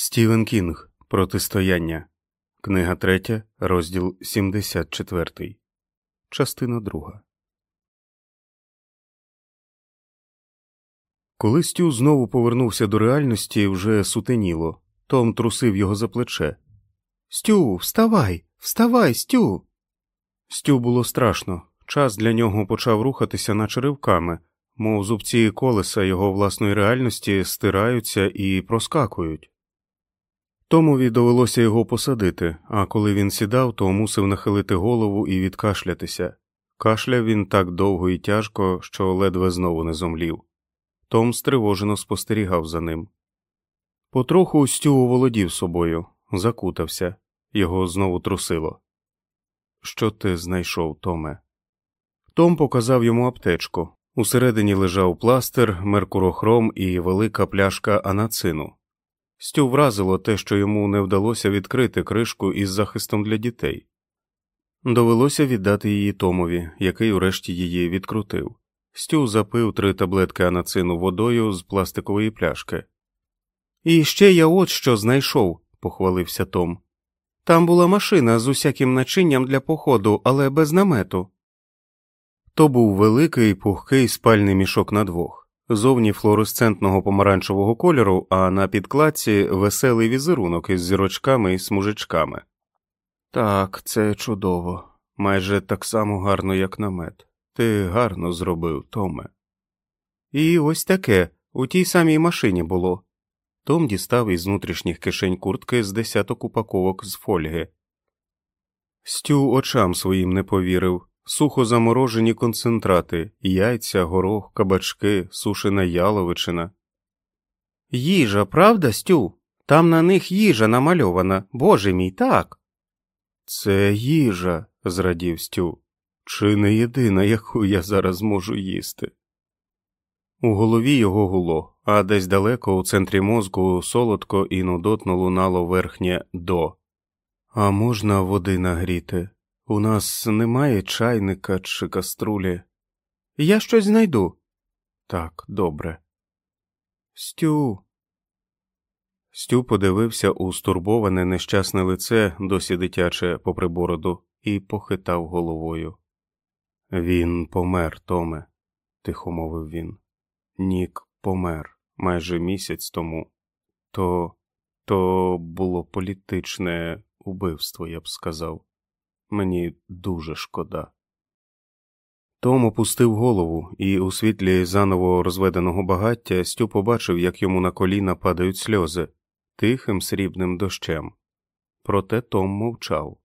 Стівен Кінг Протистояння. Книга 3, розділ 74. Частина 2. Коли Стю знову повернувся до реальності, вже сутеніло. Том трусив його за плече. Стю, вставай, вставай, Стю. Стю було страшно. Час для нього почав рухатися, наче ривками, мов зубці колеса його власної реальності стираються і проскакують. Томові довелося його посадити, а коли він сідав, то мусив нахилити голову і відкашлятися. Кашляв він так довго і тяжко, що ледве знову не зомлів. Том стривожено спостерігав за ним. Потроху Стю оволодів собою, закутався, його знову трусило. Що ти знайшов, Томе? Том показав йому аптечку. Усередині лежав пластир, меркурохром і велика пляшка анацину. Стю вразило те, що йому не вдалося відкрити кришку із захистом для дітей. Довелося віддати її Томові, який урешті її відкрутив. Стю запив три таблетки анацину водою з пластикової пляшки. І ще я от що знайшов, похвалився Том. Там була машина з усяким начинням для походу, але без намету. То був великий пухкий спальний мішок на двох, зовні флуоресцентного помаранчевого кольору, а на підкладці веселий візерунок із зірочками і смужечками. Так, це чудово, майже так само гарно, як намет. Ти гарно зробив, Томе. І ось таке у тій самій машині було. Том дістав із внутрішніх кишень куртки з десяток упаковок з фольги. Стю очам своїм не повірив сухо заморожені концентрати, яйця, горох, кабачки, сушена яловичина. Їжа, правда, Стю? Там на них їжа намальована, боже мій так. Це їжа, зрадів Стю, чи не єдина, яку я зараз можу їсти. У голові його гуло, а десь далеко у центрі мозку солодко і нудотно лунало верхнє до. А можна води нагріти? У нас немає чайника чи каструлі. Я щось знайду. Так, добре. Стю. Стю подивився у стурбоване нещасне лице, досі дитяче попри бороду, і похитав головою. Він помер, Томе, тихо мовив він. Нік помер майже місяць тому. То то було політичне убивство, я б сказав. Мені дуже шкода. Том опустив голову, і у світлі заново розведеного багаття Стю побачив, як йому на коліна падають сльози тихим срібним дощем. Проте Том мовчав.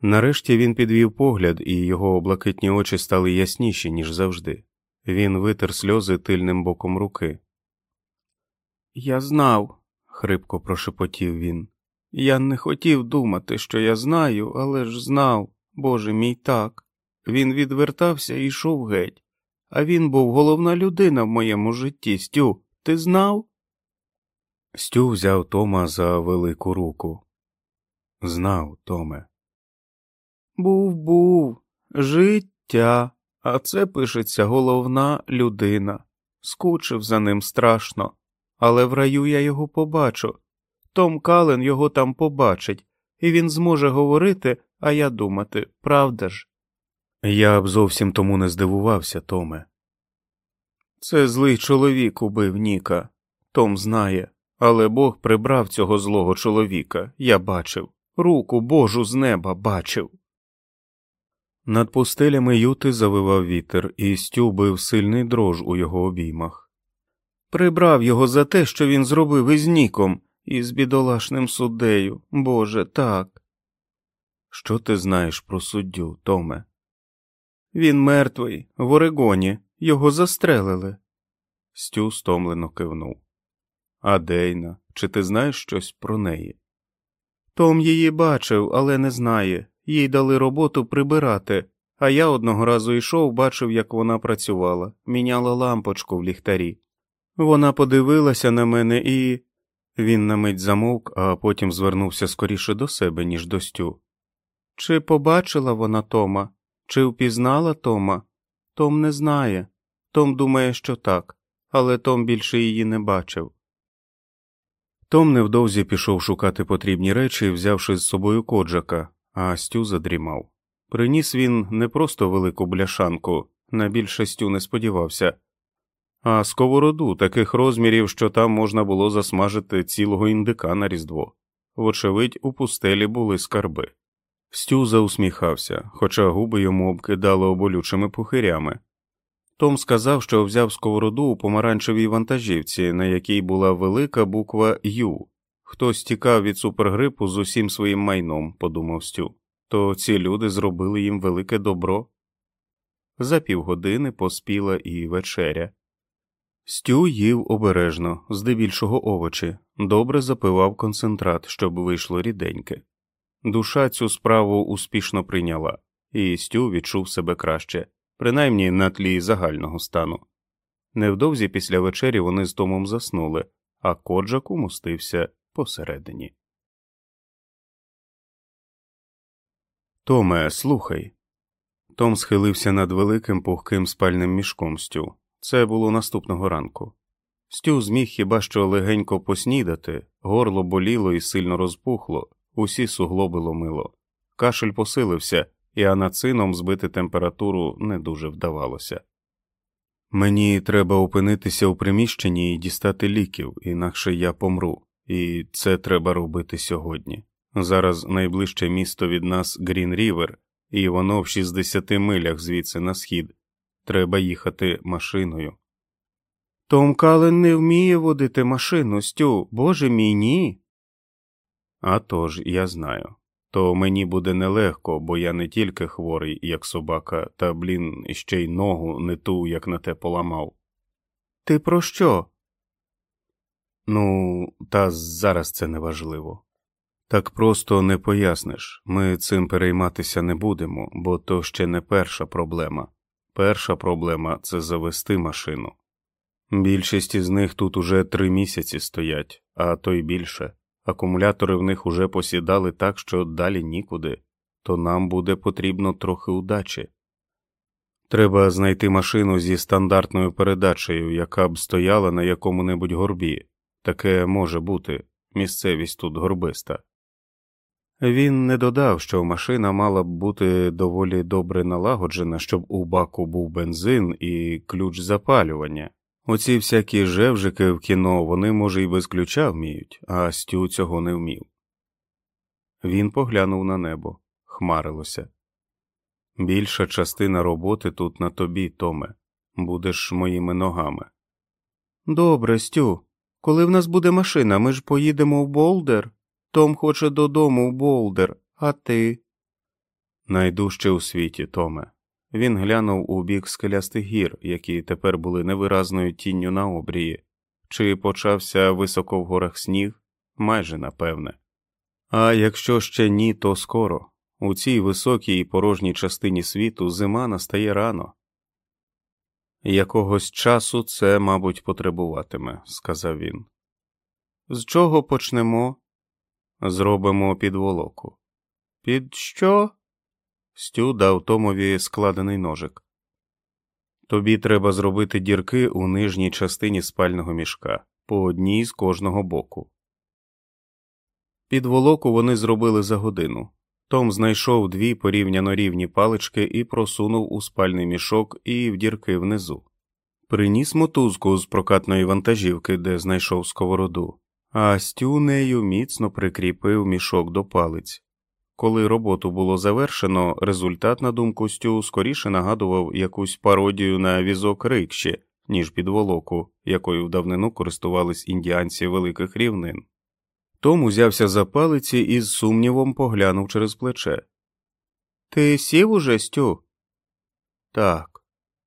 Нарешті він підвів погляд, і його блакитні очі стали ясніші, ніж завжди. Він витер сльози тильним боком руки. Я знав, хрипко прошепотів він. Я не хотів думати, що я знаю, але ж знав, Боже мій так. Він відвертався і йшов геть. А він був головна людина в моєму житті, Стю. Ти знав? Стю взяв Тома за велику руку. Знав, Томе. Був, був, життя, а це пишеться головна людина. Скучив за ним страшно, але в раю я його побачу. Том Кален його там побачить, і він зможе говорити, а я думати, правда ж? Я б зовсім тому не здивувався, Томе. Це злий чоловік убив Ніка. Том знає, але Бог прибрав цього злого чоловіка, я бачив, руку Божу з неба бачив. Над пустелями юти завивав вітер, і Стю бив сильний дрож у його обіймах. Прибрав його за те, що він зробив із Ніком, із бідолашним суддею, Боже, так. Що ти знаєш про суддю, Томе? Він мертвий, в Орегоні, його застрелили. Стю стомлено кивнув. А Дейна, чи ти знаєш щось про неї? Том її бачив, але не знає. Їй дали роботу прибирати, а я одного разу йшов, бачив, як вона працювала, міняла лампочку в ліхтарі. Вона подивилася на мене і. Він на мить замовк, а потім звернувся скоріше до себе, ніж до Стю. Чи побачила вона Тома, чи впізнала Тома? Том не знає. Том думає, що так, але Том більше її не бачив. Том невдовзі пішов шукати потрібні речі, взявши з собою коджака, а Стю задрімав. Приніс він не просто велику бляшанку, на більше Стю не сподівався, а сковороду таких розмірів, що там можна було засмажити цілого індика на різдво. Вочевидь, у пустелі були скарби. Стю заусміхався, хоча губи йому обкидало оболючими пухирями. Том сказав, що взяв сковороду у помаранчевій вантажівці, на якій була велика буква Ю. Хтось тікав від супергрипу з усім своїм майном, подумав Стю, то ці люди зробили їм велике добро. За півгодини поспіла і вечеря. Стю їв обережно, здебільшого овочі, добре запивав концентрат, щоб вийшло ріденьке. Душа цю справу успішно прийняла, і Стю відчув себе краще, принаймні на тлі загального стану. Невдовзі після вечері вони з Томом заснули, а коджак умостився посередині. Томе, слухай. Том схилився над великим пухким спальним мішком Стю. Це було наступного ранку. Стю зміг хіба що легенько поснідати, горло боліло і сильно розпухло, усі суглоби ломило. Кашель посилився, і анацином збити температуру не дуже вдавалося. Мені треба опинитися у приміщенні і дістати ліків, інакше я помру, і це треба робити сьогодні. Зараз найближче місто від нас Грін Рівер, і воно в 60 милях звідси на схід. Треба їхати машиною. Том Кален не вміє водити машину, Стю, боже мій ні. «А тож, я знаю. То мені буде нелегко, бо я не тільки хворий, як собака, та, блін, ще й ногу не ту, як на те поламав. Ти про що? Ну, та зараз це не важливо. Так просто не поясниш. Ми цим перейматися не будемо, бо то ще не перша проблема. Перша проблема це завести машину. Більшість із них тут уже три місяці стоять, а то й більше. Акумулятори в них уже посідали так, що далі нікуди, то нам буде потрібно трохи удачі. Треба знайти машину зі стандартною передачею, яка б стояла на якому небудь горбі. Таке може бути, місцевість тут горбиста. Він не додав, що машина мала б бути доволі добре налагоджена, щоб у баку був бензин і ключ запалювання. Оці всякі жевжики в кіно вони, може, і без ключа вміють, а Стю цього не вмів. Він поглянув на небо, хмарилося. Більша частина роботи тут на тобі, Томе, будеш моїми ногами. Добре, Стю. Коли в нас буде машина, ми ж поїдемо в Болдер. Том хоче додому Болдер, а ти. Найдужче у світі, Томе. Він глянув у бік скелястих гір, які тепер були невиразною тінню на обрії, чи почався високо в горах сніг, майже напевне. А якщо ще ні, то скоро. У цій високій і порожній частині світу зима настає рано. Якогось часу це, мабуть, потребуватиме, сказав він. З чого почнемо? Зробимо підволоку. Під що? Стю дав Томові складений ножик. Тобі треба зробити дірки у нижній частині спального мішка, по одній з кожного боку. Підволоку вони зробили за годину. Том знайшов дві порівняно рівні палички і просунув у спальний мішок і в дірки внизу. Приніс мотузку з прокатної вантажівки, де знайшов сковороду, а Стю нею міцно прикріпив мішок до палиць. Коли роботу було завершено, результат, на думку Стю, скоріше нагадував якусь пародію на візок рикші, ніж підволоку, якою в давнину користувались індіанці великих рівнин. Том узявся за палиці і з сумнівом поглянув через плече. Ти сів уже, Стю? Так.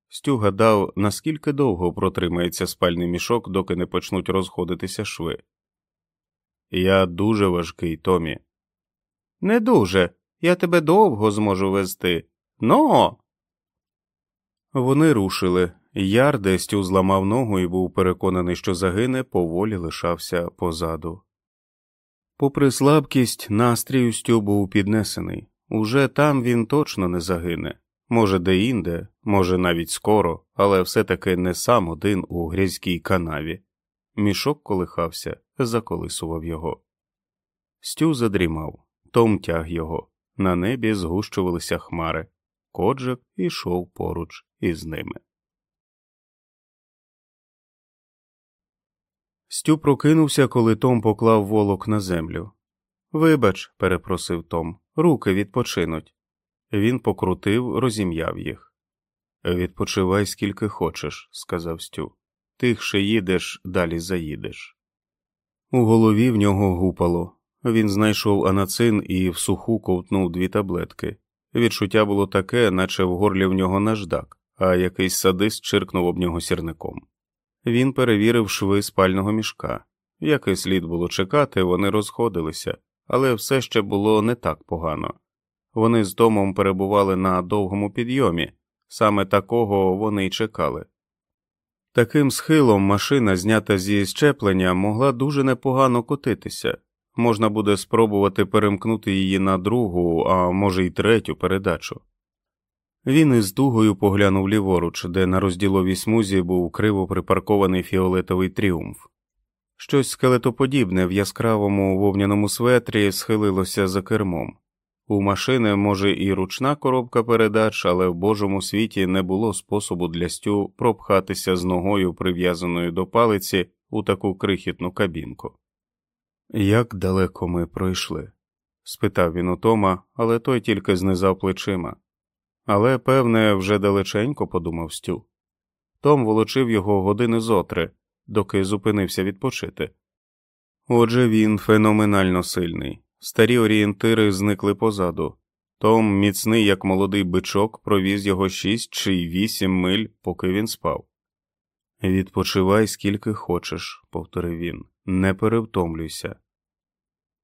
Стю гадав, наскільки довго протримається спальний мішок, доки не почнуть розходитися шви. Я дуже важкий, Томі. Не дуже. Я тебе довго зможу вести. Но. Вони рушили. Яр дестю зламав ногу і був переконаний, що загине, поволі лишався позаду. Попри слабкість, настрій Стю був піднесений. Уже там він точно не загине. Може, де інде, може, навіть скоро, але все таки не сам один у грязькій канаві. Мішок колихався, заколисував його. Стю задрімав, Том тяг його. На небі згущувалися хмари. Коджик ішов поруч із ними. Стю прокинувся, коли Том поклав волок на землю. Вибач, перепросив Том, руки відпочинуть. Він покрутив, розім'яв їх. Відпочивай скільки хочеш, сказав Стю. Тихше їдеш, далі заїдеш. У голові в нього гупало. Він знайшов анацин і в суху ковтнув дві таблетки. Відчуття було таке, наче в горлі в нього наждак, а якийсь садист чиркнув об нього сірником. Він перевірив шви спального мішка. Який слід було чекати, вони розходилися, але все ще було не так погано. Вони з домом перебували на довгому підйомі, саме такого вони й чекали. Таким схилом машина, знята зі щеплення, могла дуже непогано котитися, можна буде спробувати перемкнути її на другу, а може й третю передачу. Він із дугою поглянув ліворуч, де на розділовій смузі був криво припаркований фіолетовий тріумф. Щось скелетоподібне в яскравому вовняному светрі схилилося за кермом. У машини, може, і ручна коробка передач, але в Божому світі не було способу для Стю пропхатися з ногою, прив'язаною до палиці, у таку крихітну кабінку. Як далеко ми пройшли? спитав він у Тома, але той тільки знизав плечима. Але, певне, вже далеченько, подумав Стю. Том волочив його години зотри, доки зупинився відпочити. Отже, він феноменально сильний. Старі орієнтири зникли позаду. Том, міцний, як молодий бичок, провіз його шість чи вісім миль, поки він спав. Відпочивай скільки хочеш, повторив він, не перевтомлюйся.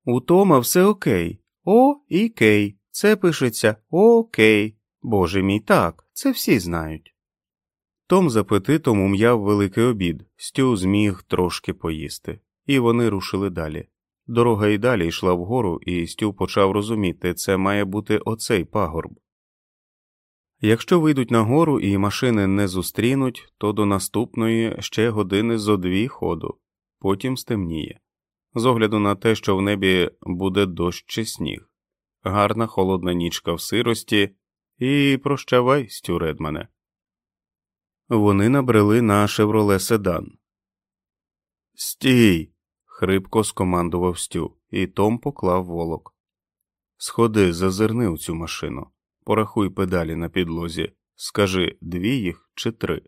У Тома все окей. О і кей. Це пишеться окей. Боже мій так, це всі знають. Том з апетитом ум'яв великий обід, Стю зміг трошки поїсти, і вони рушили далі. Дорога й далі йшла вгору, і Стю почав розуміти, це має бути оцей пагорб. Якщо вийдуть на гору і машини не зустрінуть, то до наступної ще години зо дві ходу, потім стемніє. З огляду на те, що в небі буде дощ чи сніг, гарна холодна нічка в сирості, і прощавай, Стю Редмане. Вони набрели на шевроле седан. Стій. Хрипко скомандував Стю, і Том поклав волок. Сходи, зазирни у цю машину, порахуй педалі на підлозі, скажи дві їх чи три.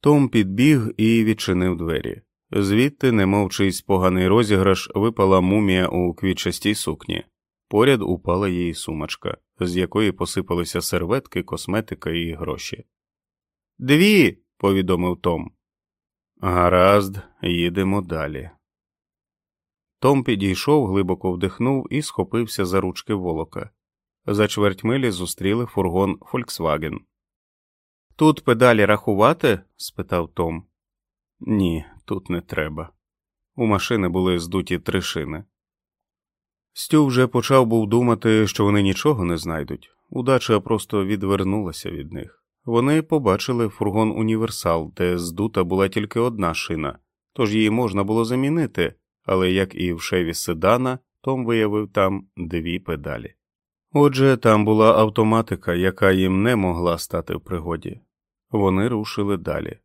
Том підбіг і відчинив двері. Звідти, немов чийсь поганий розіграш, випала мумія у квітчастій сукні. Поряд упала її сумочка, з якої посипалися серветки, косметика і гроші. Дві. повідомив Том. Гаразд, їдемо далі. Том підійшов, глибоко вдихнув і схопився за ручки волока. За чверть милі зустріли фургон Фольксваген. Тут педалі рахувати? спитав Том. Ні, тут не треба. У машини були здуті три шини. Стю вже почав був думати, що вони нічого не знайдуть. Удача просто відвернулася від них. Вони побачили фургон універсал, де здута була тільки одна шина, тож її можна було замінити, але як і в шеві седана, Том виявив там дві педалі. Отже, там була автоматика, яка їм не могла стати в пригоді. Вони рушили далі.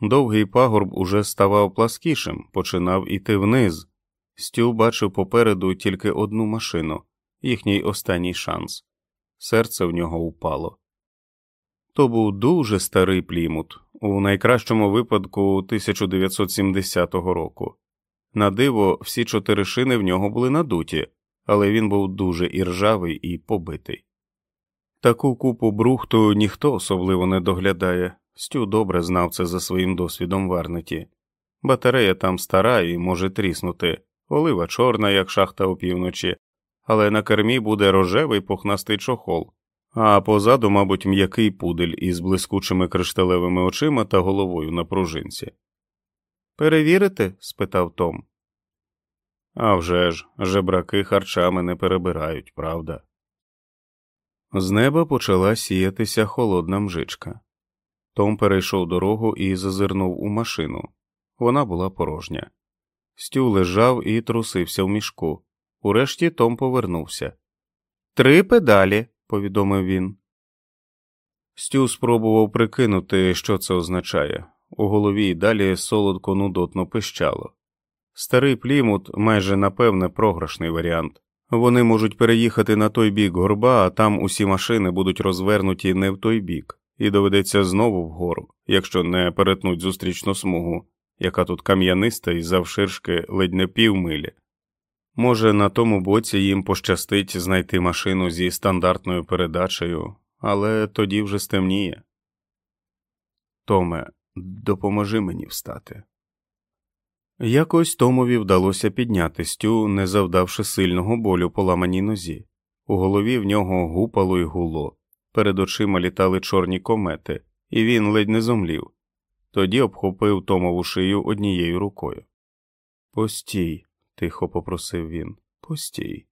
Довгий пагорб уже ставав пласкішим, починав іти вниз. Стю бачив попереду тільки одну машину, їхній останній шанс. Серце в нього упало. То був дуже старий плімут, у найкращому випадку 1970 року. На диво, всі чотири шини в нього були надуті, але він був дуже іржавий і побитий. Таку купу брухту ніхто особливо не доглядає, Стю добре знав це за своїм досвідом в Арнеті. Батарея там стара і може тріснути, олива чорна, як шахта опівночі, але на кермі буде рожевий пухнастий чохол, а позаду, мабуть, м'який пудель із блискучими кришталевими очима та головою на пружинці. Перевірити? спитав Том. «А вже ж, жебраки харчами не перебирають, правда? З неба почала сіятися холодна мжичка. Том перейшов дорогу і зазирнув у машину. Вона була порожня. Стю лежав і трусився в мішку. Урешті Том повернувся. Три педалі, повідомив він. Стю спробував прикинути, що це означає. У голові й далі солодко нудотно пищало. Старий плімут майже напевне програшний варіант. Вони можуть переїхати на той бік горба, а там усі машини будуть розвернуті не в той бік, і доведеться знову вгору, якщо не перетнуть зустрічну смугу, яка тут кам'яниста і завширшки ледь не півмилі. Може, на тому боці їм пощастить знайти машину зі стандартною передачею, але тоді вже стемніє. Томе, допоможи мені встати. Якось Томові вдалося підняти стю, не завдавши сильного болю поламаній нозі. У голові в нього гупало й гуло, перед очима літали чорні комети, і він ледь не зомлів. Тоді обхопив Томову шию однією рукою. Постій, тихо попросив він, постій.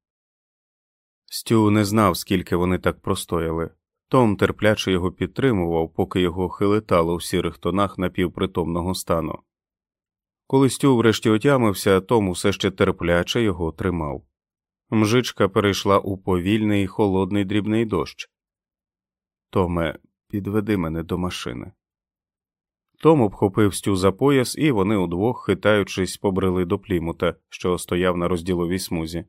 Стю не знав, скільки вони так простояли. Том терпляче його підтримував, поки його хилитало в сірих тонах напівпритомного стану. Коли Стю врешті отямився, Том усе ще терпляче його тримав. Мжичка перейшла у повільний холодний дрібний дощ. Томе, підведи мене до машини. Том обхопив Стю за пояс, і вони удвох, хитаючись, побрели до плімута, що стояв на розділовій смузі.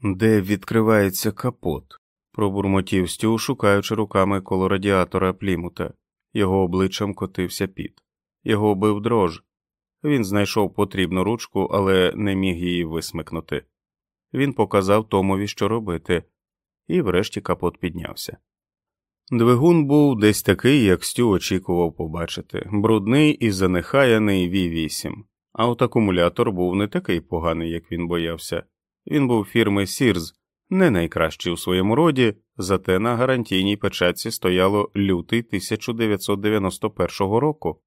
Де відкривається капот? пробурмотів Стю, шукаючи руками коло радіатора плімута. Його обличчям котився піт. Його бив дрож. Він знайшов потрібну ручку, але не міг її висмикнути. Він показав Томові, що робити, і врешті капот піднявся. Двигун був десь такий, як Стю очікував побачити брудний і занехаяний V8, а от акумулятор був не такий поганий, як він боявся. Він був фірми Sears, не найкращий у своєму роді, зате на гарантійній печатці стояло лютий 1991 року.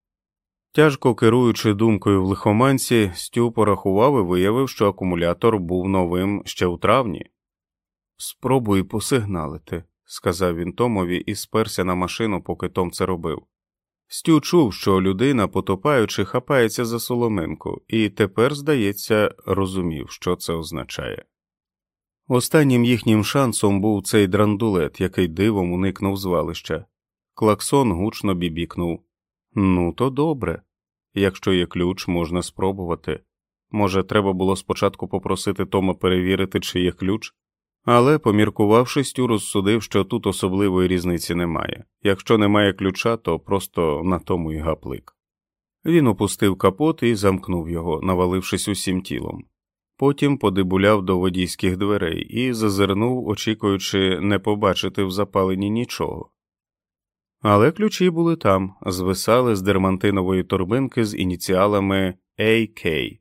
Тяжко керуючи думкою в лихоманці, Стю порахував і виявив, що акумулятор був новим ще у травні. Спробуй посигналити, сказав він Томові і сперся на машину, поки Том це робив. Стю чув, що людина, потопаючи, хапається за соломинку, і тепер, здається, розумів, що це означає. Останнім їхнім шансом був цей драндулет, який дивом уникнув звалища. Клаксон гучно бібікнув. Ну, то добре. Якщо є ключ, можна спробувати. Може, треба було спочатку попросити Тома перевірити, чи є ключ, але, поміркувавши, Стю розсудив, що тут особливої різниці немає. Якщо немає ключа, то просто на тому й гаплик. Він опустив капот і замкнув його, навалившись усім тілом. Потім подибуляв до водійських дверей і зазирнув, очікуючи не побачити в запаленні нічого. Але ключі були там, звисали з дермантинової торбинки з ініціалами AK.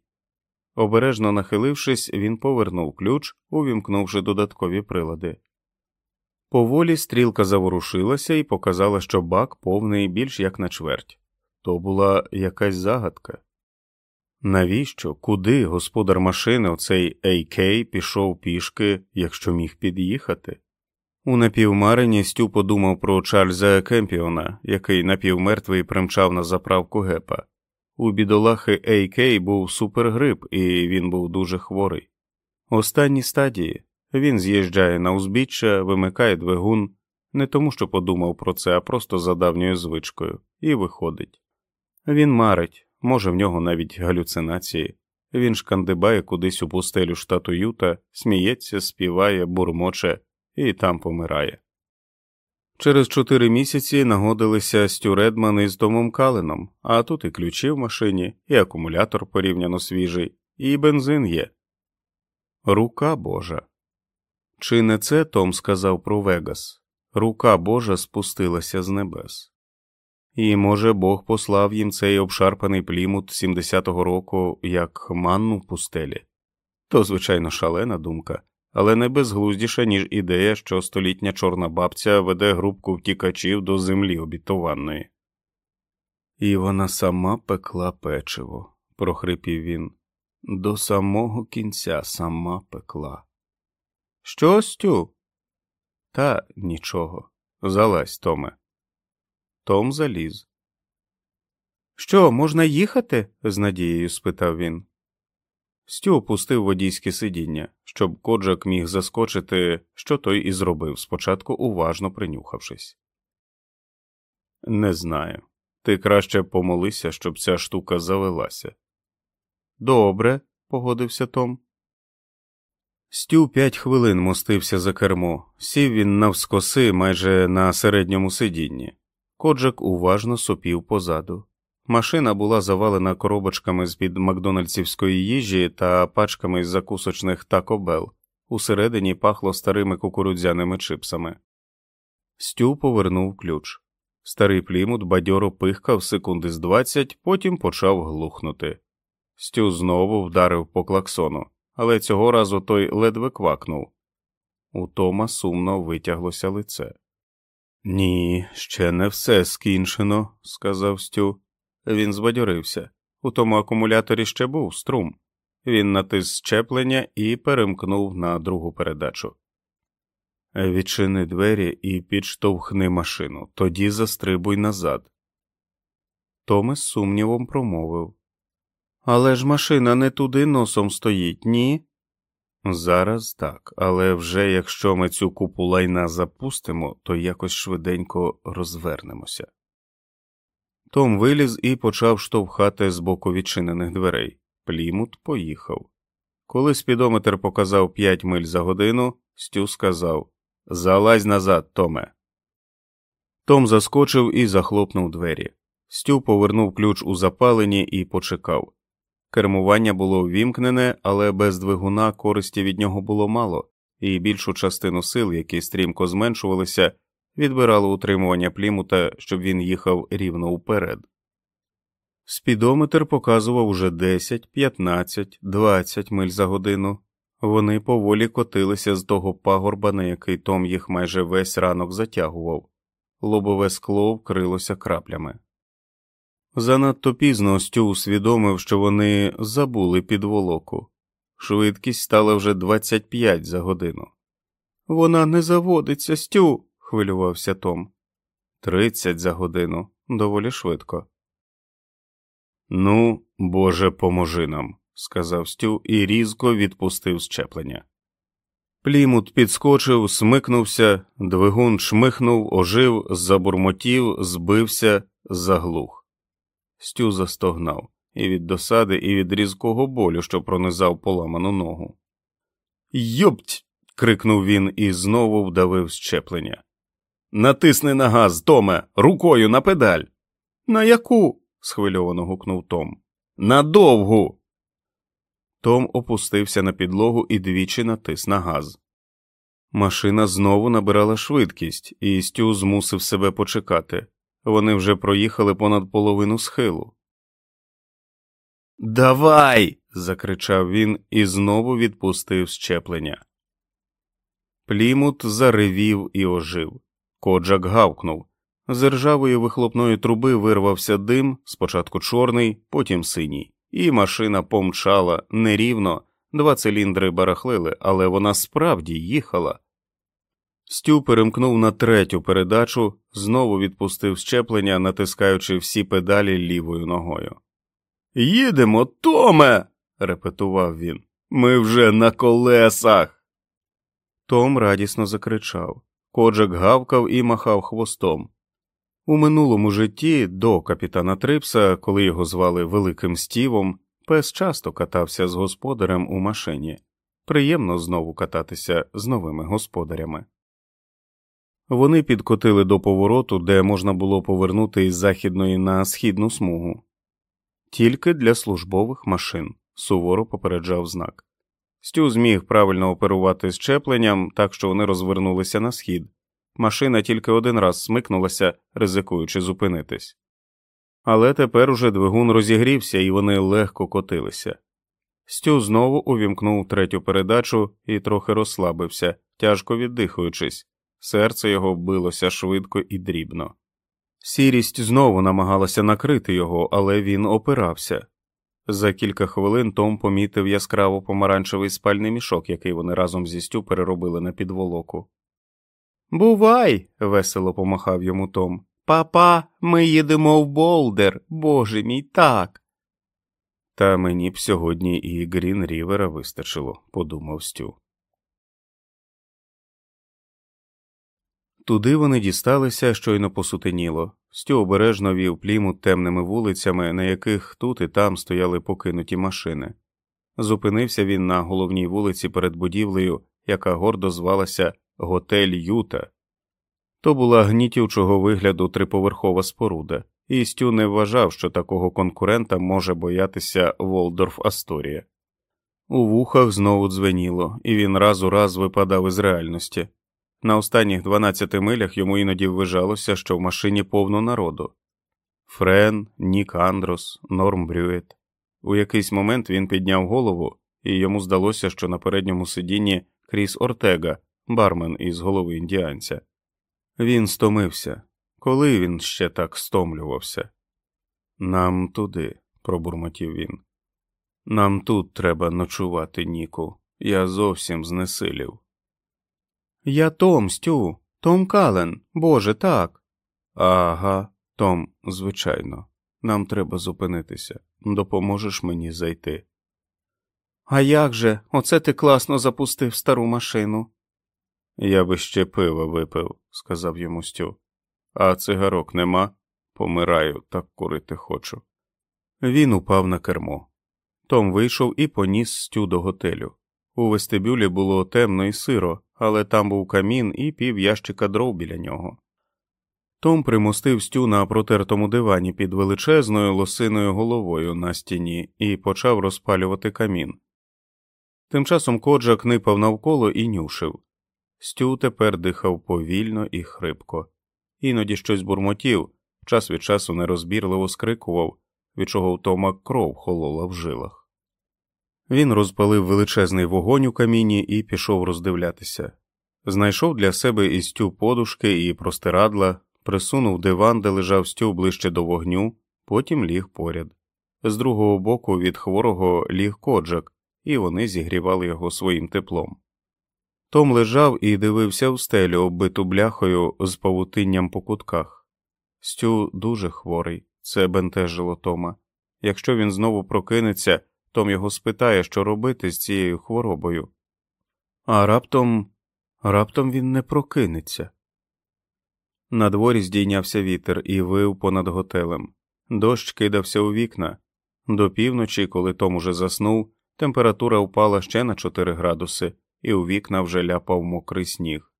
Обережно нахилившись, він повернув ключ, увімкнувши додаткові прилади. Поволі стрілка заворушилася і показала, що бак повний більш як на чверть. То була якась загадка. Навіщо, куди господар машини, оцей AK, пішов пішки, якщо міг під'їхати? У напівмарині Стю подумав про Чарльза Кемпіона, який напівмертвий примчав на заправку гепа. У бідолахи AK був супергрип, і він був дуже хворий. Останні стадії він з'їжджає на узбіччя, вимикає двигун, не тому, що подумав про це, а просто за давньою звичкою, і виходить. Він марить, може, в нього навіть галюцинації. Він шкандибає кудись у пустелю штату Юта, сміється, співає, бурмоче і там помирає. Через чотири місяці нагодилися Стю Редман із Томом Каленом, а тут і ключі в машині, і акумулятор порівняно свіжий, і бензин є. Рука Божа. Чи не це Том сказав про Вегас? Рука Божа спустилася з небес. І, може, Бог послав їм цей обшарпаний плімут 70-го року як манну в пустелі? То, звичайно, шалена думка, але не безглуздіша, ніж ідея, що столітня чорна бабця веде групку втікачів до землі обітованої. І вона сама пекла печиво, прохрипів він, до самого кінця сама пекла. Що, Стю? Та нічого. Залазь, Томе. Том заліз. Що, можна їхати? з надією спитав він. Стю опустив водійське сидіння, щоб коджак міг заскочити, що той і зробив, спочатку уважно принюхавшись. Не знаю. Ти краще помолися, щоб ця штука завелася. Добре, погодився Том. Стю п'ять хвилин мостився за кермо, сів він навскоси майже на середньому сидінні. Коджак уважно сопів позаду. Машина була завалена коробочками з під макдональдсівської їжі та пачками з закусочних Bell. Усередині пахло старими кукурудзяними чипсами. Стю повернув ключ. Старий плімут бадьоро пихкав секунди з двадцять, потім почав глухнути. Стю знову вдарив по клаксону, але цього разу той ледве квакнув. У Тома сумно витяглося лице. Ні, ще не все скінчено, сказав Стю. Він збадьорився. У тому акумуляторі ще був струм. Він натис щеплення і перемкнув на другу передачу. Відчини двері і підштовхни машину, тоді застрибуй назад. Томе з сумнівом промовив. Але ж машина не туди носом стоїть, ні? Зараз так, але вже якщо ми цю купу лайна запустимо, то якось швиденько розвернемося. Том виліз і почав штовхати з боку відчинених дверей. Плімут поїхав. Коли спідометр показав п'ять миль за годину, Стю сказав Залазь назад, Томе. Том заскочив і захлопнув двері. Стю повернув ключ у запаленні і почекав. Кермування було ввімкнене, але без двигуна користі від нього було мало, і більшу частину сил, які стрімко зменшувалися, відбирало утримування плімута, щоб він їхав рівно уперед. Спідометр показував уже 10, 15, 20 миль за годину. Вони поволі котилися з того пагорба, на який Том їх майже весь ранок затягував, лобове скло вкрилося краплями. Занадто пізно Стю усвідомив, що вони забули підволоку. Швидкість стала вже 25 за годину. Вона не заводиться, Стю, хвилювався Том. Тридцять за годину доволі швидко. Ну, Боже, поможи нам, сказав Стю і різко відпустив щеплення. Плімут підскочив, смикнувся, двигун чмихнув, ожив, забурмотів, збився, заглух. Стю застогнав і від досади, і від різкого болю, що пронизав поламану ногу. Йопть. крикнув він і знову вдавив щеплення. Натисни на газ, Томе, рукою на педаль. На яку? схвильовано гукнув Том. На довгу. Том опустився на підлогу і двічі натис на газ. Машина знову набирала швидкість, і Стю змусив себе почекати. Вони вже проїхали понад половину схилу. Давай. закричав він і знову відпустив щеплення. Плімут заревів і ожив. Коджак гавкнув. З ржавої вихлопної труби вирвався дим, спочатку чорний, потім синій, і машина помчала нерівно, два циліндри барахлили, але вона справді їхала. Стю перемкнув на третю передачу, знову відпустив щеплення, натискаючи всі педалі лівою ногою. Їдемо, Томе. репетував він. Ми вже на колесах. Том радісно закричав. Коджак гавкав і махав хвостом. У минулому житті до капітана Трипса, коли його звали Великим Стівом, пес часто катався з господарем у машині. Приємно знову кататися з новими господарями. Вони підкотили до повороту, де можна було повернути із західної на східну смугу. Тільки для службових машин, суворо попереджав знак. Стю зміг правильно оперувати щепленням, так що вони розвернулися на схід. Машина тільки один раз смикнулася, ризикуючи зупинитись. Але тепер уже двигун розігрівся і вони легко котилися. Стю знову увімкнув третю передачу і трохи розслабився, тяжко віддихуючись. Серце його билося швидко і дрібно. Сірість знову намагалася накрити його, але він опирався. За кілька хвилин Том помітив яскраво помаранчевий спальний мішок, який вони разом зі Стю переробили на підволоку. Бувай, весело помахав йому Том. Папа, ми їдемо в Болдер, боже мій так. Та мені б сьогодні і Грін Рівера вистачило, подумав Стю. Туди вони дісталися, щойно посутеніло. Стю обережно вів плімут темними вулицями, на яких тут і там стояли покинуті машини. Зупинився він на головній вулиці перед будівлею, яка гордо звалася Готель Юта. То була гнітючого вигляду триповерхова споруда, і Стю не вважав, що такого конкурента може боятися Волдорф Асторія. У вухах знову дзвеніло, і він раз у раз випадав із реальності. На останніх 12 милях йому іноді ввижалося, що в машині повно народу Френ, Нік Андрос, Норм Брюет. У якийсь момент він підняв голову, і йому здалося, що на передньому сидінні Кріс Ортега, бармен із голови індіанця. Він стомився. Коли він ще так стомлювався? Нам туди, пробурмотів він. Нам тут треба ночувати, Ніку. Я зовсім знесилів. Я Том, Стю, Том Кален, Боже, так. Ага, Том, звичайно, нам треба зупинитися. Допоможеш мені зайти. А як же, оце ти класно запустив стару машину. Я би ще пива випив, сказав йому Стю. А цигарок нема? Помираю, так курити хочу. Він упав на кермо. Том вийшов і поніс Стю до готелю. У вестибюлі було темно і сиро, але там був камін і пів ящика дров біля нього. Том примостив Стю на протертому дивані під величезною лосиною головою на стіні і почав розпалювати камін. Тим часом коджак нипав навколо і нюшив. Стю тепер дихав повільно і хрипко, іноді щось бурмотів, час від часу нерозбірливо скрикував, від чого в Тома кров холола в жилах. Він розпалив величезний вогонь у каміні і пішов роздивлятися. Знайшов для себе і стю подушки і простирадла, присунув диван, де лежав стю ближче до вогню, потім ліг поряд. З другого боку від хворого ліг коджак, і вони зігрівали його своїм теплом. Том лежав і дивився в стелю, оббиту бляхою з павутинням по кутках. Стю дуже хворий, це бентежило Тома. Якщо він знову прокинеться, Том його спитає, що робити з цією хворобою. А раптом раптом він не прокинеться. На дворі здійнявся вітер і вив понад готелем. Дощ кидався у вікна. До півночі, коли Том уже заснув, температура впала ще на 4 градуси, і у вікна вже ляпав мокрий сніг.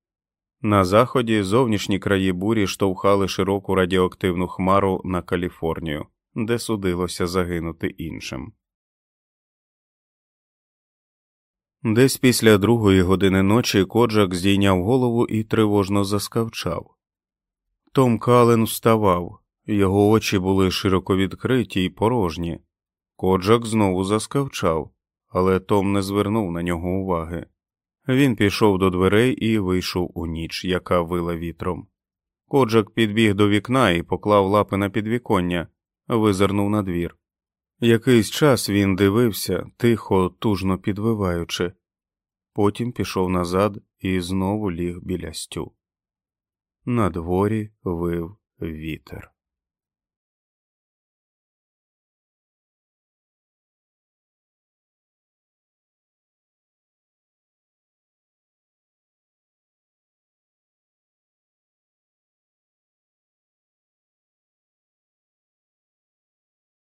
На заході зовнішні краї бурі штовхали широку радіоактивну хмару на Каліфорнію, де судилося загинути іншим. Десь після другої години ночі коджак здійняв голову і тривожно заскавчав. Том Кален вставав, його очі були широко відкриті й порожні. Коджак знову заскавчав, але Том не звернув на нього уваги. Він пішов до дверей і вийшов у ніч, яка вила вітром. Коджак підбіг до вікна і поклав лапи на підвіконня, визирнув на двір. Якийсь час він дивився, тихо, тужно підвиваючи, потім пішов назад і знову ліг біля стю. На дворі вив вітер.